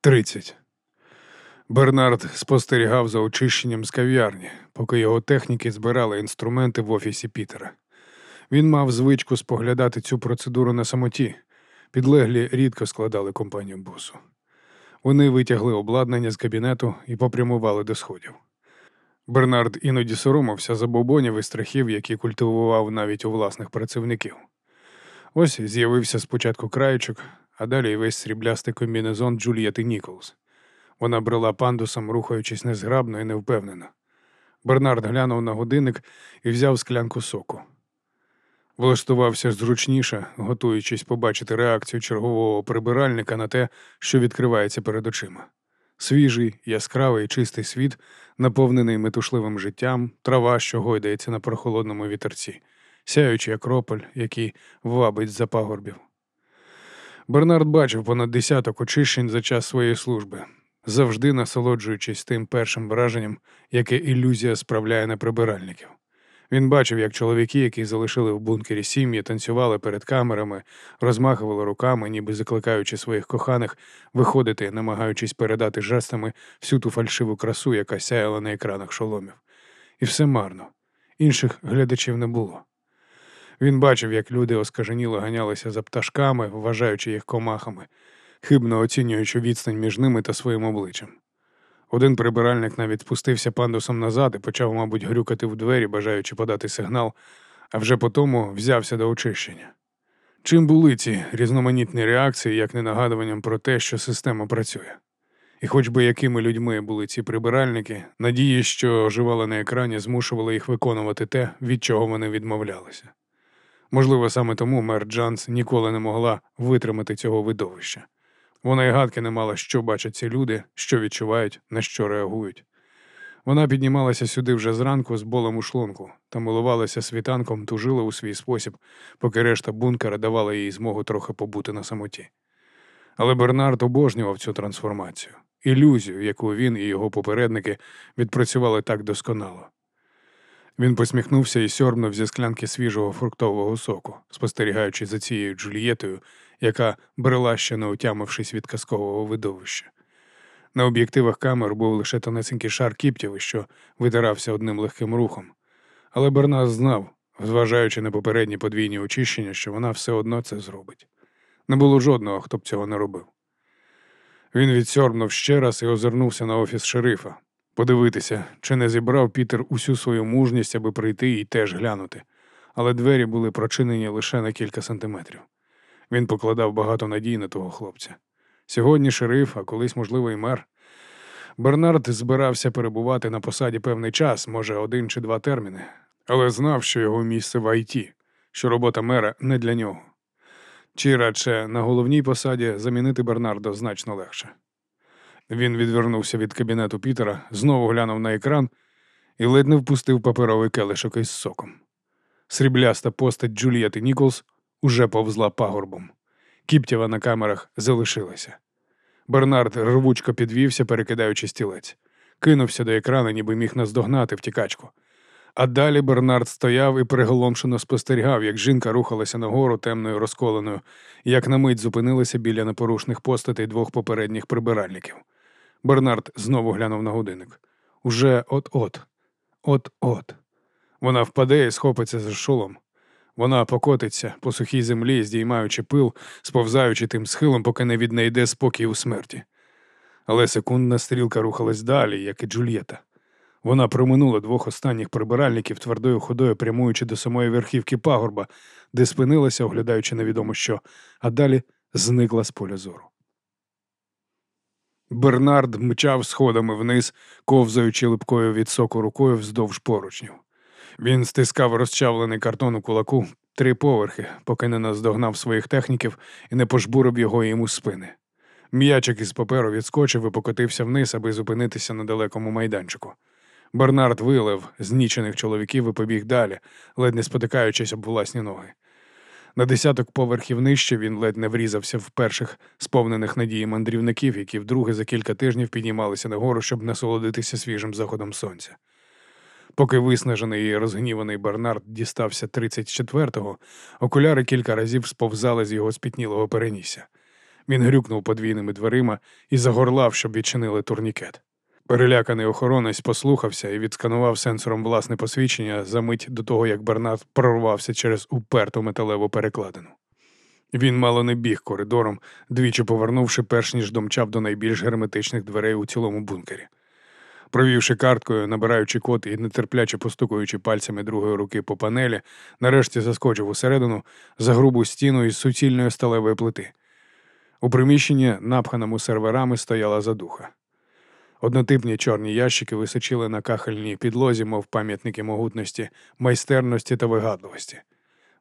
Тридцять. Бернард спостерігав за очищенням з кав'ярні, поки його техніки збирали інструменти в офісі Пітера. Він мав звичку споглядати цю процедуру на самоті. Підлеглі рідко складали компанію босу. Вони витягли обладнання з кабінету і попрямували до сходів. Бернард іноді соромився за бобонів і страхів, які культивував навіть у власних працівників. Ось з'явився спочатку краєчок, а далі весь сріблястий комбінезон Джулієти Ніколс. Вона брела пандусом, рухаючись незграбно і невпевнено. Бернард глянув на годинник і взяв склянку соку. Влаштувався зручніше, готуючись побачити реакцію чергового прибиральника на те, що відкривається перед очима. Свіжий, яскравий, чистий світ, наповнений метушливим життям, трава, що гойдається на прохолодному вітерці, сяючий акрополь, який вабить за пагорбів. Бернард бачив понад десяток очищень за час своєї служби, завжди насолоджуючись тим першим враженням, яке ілюзія справляє на прибиральників. Він бачив, як чоловіки, які залишили в бункері сім'ї, танцювали перед камерами, розмахували руками, ніби закликаючи своїх коханих виходити, намагаючись передати жестами всю ту фальшиву красу, яка сяяла на екранах шоломів. І все марно. Інших глядачів не було. Він бачив, як люди оскаженіло ганялися за пташками, вважаючи їх комахами, хибно оцінюючи відстань між ними та своїм обличчям. Один прибиральник навіть спустився пандусом назад і почав, мабуть, грюкати в двері, бажаючи подати сигнал, а вже потому взявся до очищення. Чим були ці різноманітні реакції, як не нагадуванням про те, що система працює? І хоч би якими людьми були ці прибиральники, надії, що оживали на екрані, змушували їх виконувати те, від чого вони відмовлялися. Можливо, саме тому мер Джанс ніколи не могла витримати цього видовища. Вона й гадки не мала, що бачать ці люди, що відчувають, на що реагують. Вона піднімалася сюди вже зранку з болем у шлунку та милувалася світанком, тужила у свій спосіб, поки решта бункера давала їй змогу трохи побути на самоті. Але Бернард обожнював цю трансформацію, ілюзію, яку він і його попередники відпрацювали так досконало. Він посміхнувся і сьорбнув зі склянки свіжого фруктового соку, спостерігаючи за цією Джулієтою, яка брела ще не утямившись від казкового видовища. На об'єктивах камер був лише тонесенький шар кіптів, що витирався одним легким рухом. Але Бернас знав, зважаючи на попередні подвійні очищення, що вона все одно це зробить. Не було жодного, хто б цього не робив. Він відсьорбнув ще раз і озирнувся на офіс шерифа, подивитися, чи не зібрав Пітер усю свою мужність, аби прийти і теж глянути, але двері були прочинені лише на кілька сантиметрів. Він покладав багато надій на того хлопця. Сьогодні шериф, а колись, можливо, і мер. Бернард збирався перебувати на посаді певний час, може, один чи два терміни, але знав, що його місце в ІТ, що робота мера не для нього. Чи радше на головній посаді замінити Бернардо значно легше. Він відвернувся від кабінету Пітера, знову глянув на екран і ледь не впустив паперовий келишок із соком. Срібляста постать Джулієти Ніколс уже повзла пагорбом. Кіптєва на камерах залишилася. Бернард рвучко підвівся, перекидаючи стілець, кинувся до екрану, ніби міг наздогнати втікачку. А далі Бернард стояв і приголомшено спостерігав, як жінка рухалася нагору темною розколеною, як на мить зупинилася біля непорушних постатей двох попередніх прибиральників. Бернард знову глянув на годинник. Уже от-от, от-от. Вона впаде і схопиться за шолом. Вона покотиться по сухій землі, здіймаючи пил, сповзаючи тим схилом, поки не віднайде спокій у смерті. Але секундна стрілка рухалась далі, як і Джульєта. Вона проминула двох останніх прибиральників твердою ходою, прямуючи до самої верхівки пагорба, де спинилася, оглядаючи невідомо що, а далі зникла з поля зору. Бернард мчав сходами вниз, ковзаючи липкою від соку рукою вздовж поручнів. Він стискав розчавлений картон у кулаку три поверхи, поки не наздогнав своїх техніків і не пожбурив його йому з спини. М'ячик із паперу відскочив і покотився вниз, аби зупинитися на далекому майданчику. Бернард вилив знічених чоловіків і побіг далі, ледь не спотикаючись об власні ноги. На десяток поверхів нижче він ледь не врізався в перших сповнених надії мандрівників, які вдруге за кілька тижнів піднімалися нагору, щоб насолодитися свіжим заходом сонця. Поки виснажений і розгніваний Бернард дістався 34-го, окуляри кілька разів сповзали з його спітнілого перенісся. Він грюкнув подвійними дверима і загорлав, щоб відчинили турнікет. Переляканий охоронець послухався і відсканував сенсором власне посвідчення за мить до того, як Бернард прорвався через уперту металеву перекладину. Він мало не біг коридором, двічі повернувши, перш ніж домчав до найбільш герметичних дверей у цілому бункері. Провівши карткою, набираючи код і нетерпляче постукуючи пальцями другої руки по панелі, нарешті заскочив усередину за грубу стіну із суцільної сталевої плити. У приміщенні, напханому серверами, стояла задуха. Однотипні чорні ящики височили на кахельній підлозі, мов пам'ятники могутності, майстерності та вигадливості.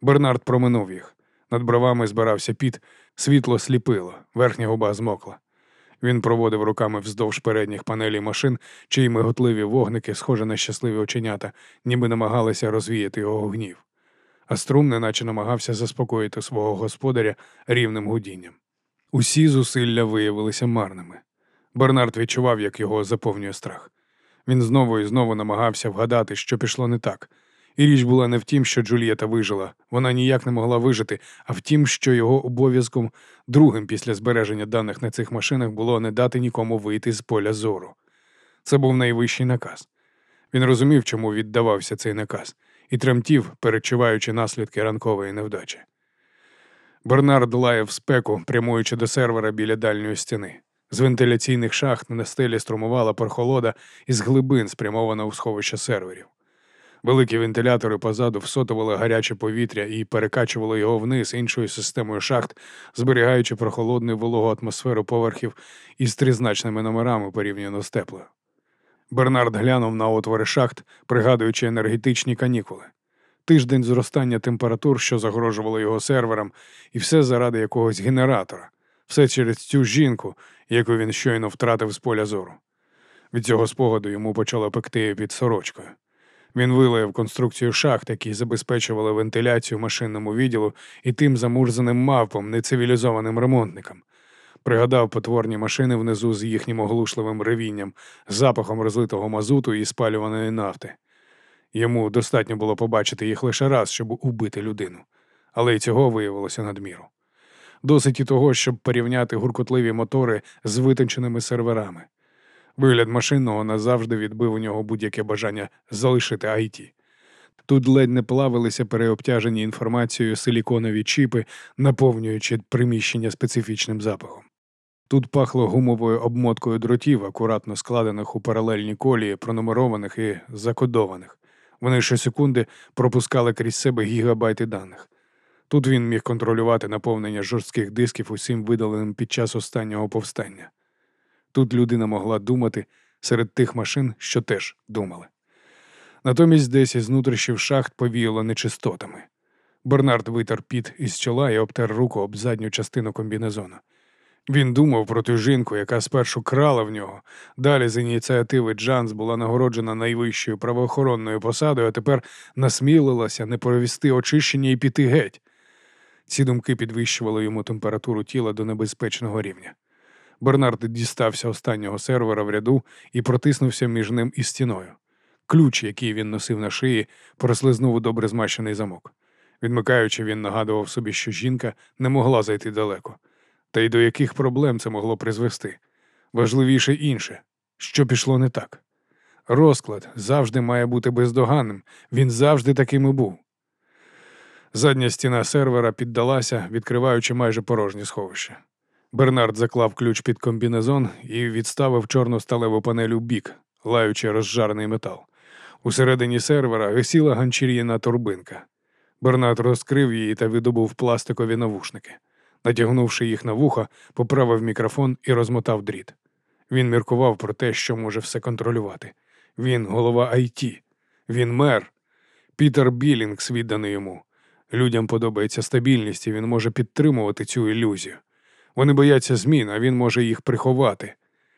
Бернард проминув їх. Над бровами збирався піт, світло сліпило, верхня губа змокла. Він проводив руками вздовж передніх панелей машин, чиї миготливі вогники, схожі на щасливі оченята, ніби намагалися розвіяти його гнів. А струм неначе намагався заспокоїти свого господаря рівним гудінням. Усі зусилля виявилися марними. Бернард відчував, як його заповнює страх. Він знову і знову намагався вгадати, що пішло не так. І річ була не в тім, що Джулієта вижила, вона ніяк не могла вижити, а в тім, що його обов'язком другим після збереження даних на цих машинах було не дати нікому вийти з поля зору. Це був найвищий наказ. Він розумів, чому віддавався цей наказ, і тремтів, перечуваючи наслідки ранкової невдачі. Бернард лаяв спеку, прямуючи до сервера біля дальньої стіни. З вентиляційних шахт на стелі струмувала прохолода із глибин, спрямована у сховище серверів. Великі вентилятори позаду всотували гаряче повітря і перекачували його вниз іншою системою шахт, зберігаючи прохолодну вологу атмосферу поверхів із тризначними номерами порівняно з теплою. Бернард глянув на отвори шахт, пригадуючи енергетичні канікули. Тиждень зростання температур, що загрожувало його серверам, і все заради якогось генератора, все через цю жінку, яку він щойно втратив з поля зору. Від цього спогаду йому почало пекти під сорочкою. Він вилаяв конструкцію шахт, які забезпечували вентиляцію машинному відділу і тим замурзаним мавпом, нецивілізованим ремонтникам. Пригадав потворні машини внизу з їхнім оглушливим ревінням, запахом розлитого мазуту і спалюваної нафти. Йому достатньо було побачити їх лише раз, щоб убити людину, але й цього виявилося надміру. Досить і того, щоб порівняти гуркотливі мотори з витонченими серверами. Вигляд машинного назавжди відбив у нього будь-яке бажання залишити IT. Тут ледь не плавилися переобтяжені інформацією силіконові чіпи, наповнюючи приміщення специфічним запахом. Тут пахло гумовою обмоткою дротів, акуратно складених у паралельні колії, пронумерованих і закодованих. Вони щосекунди пропускали крізь себе гігабайти даних. Тут він міг контролювати наповнення жорстких дисків усім видаленим під час останнього повстання. Тут людина могла думати серед тих машин, що теж думали. Натомість десь із внутрішніх шахт повіяло нечистотами. Бернард витер піт із чола і обтер руку об задню частину комбінезона. Він думав про ту жінку, яка спершу крала в нього. Далі з ініціативи Джанс була нагороджена найвищою правоохоронною посадою, а тепер насмілилася не провести очищення і піти геть. Ці думки підвищували йому температуру тіла до небезпечного рівня. Бернард дістався останнього сервера в ряду і протиснувся між ним і стіною. Ключ, який він носив на шиї, прослизнув у добре змащений замок. Відмикаючи, він нагадував собі, що жінка не могла зайти далеко. Та й до яких проблем це могло призвести. Важливіше інше, що пішло не так. Розклад завжди має бути бездоганним, він завжди таким і був. Задня стіна сервера піддалася, відкриваючи майже порожнє сховище. Бернард заклав ключ під комбінезон і відставив чорну сталеву панель у бік, лаючи розжарений метал. Усередині сервера висіла ганчір'яна турбинка. Бернард розкрив її та видобув пластикові навушники. Натягнувши їх на вуха, поправив мікрофон і розмотав дріт. Він міркував про те, що може все контролювати. Він голова IT. Він мер. Пітер Білінгс відданий йому. Людям подобається стабільність, і він може підтримувати цю ілюзію. Вони бояться змін, а він може їх приховати.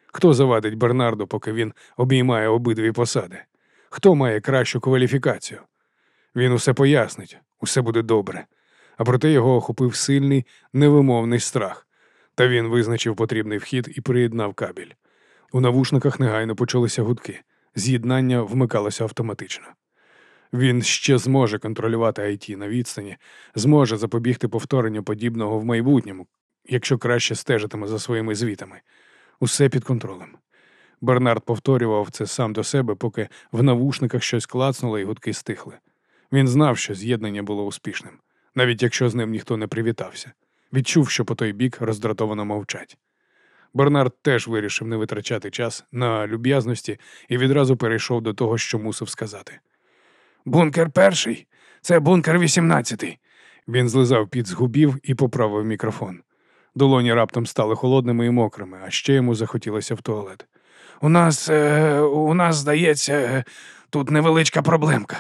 Хто завадить Бернарду, поки він обіймає обидві посади? Хто має кращу кваліфікацію? Він усе пояснить, усе буде добре. А проте його охопив сильний, невимовний страх. Та він визначив потрібний вхід і приєднав кабель. У навушниках негайно почалися гудки. З'єднання вмикалося автоматично. Він ще зможе контролювати IT на відстані, зможе запобігти повторенню подібного в майбутньому, якщо краще стежитиме за своїми звітами. Усе під контролем. Бернард повторював це сам до себе, поки в навушниках щось клацнуло і гудки стихли. Він знав, що з'єднання було успішним, навіть якщо з ним ніхто не привітався. Відчув, що по той бік роздратовано мовчать. Бернард теж вирішив не витрачати час на люб'язності і відразу перейшов до того, що мусив сказати. Бункер перший, це бункер вісімнадцятий. Він злизав під з губів і поправив мікрофон. Долоні раптом стали холодними і мокрими, а ще йому захотілося в туалет. У нас, е, у нас, здається, е, тут невеличка проблемка.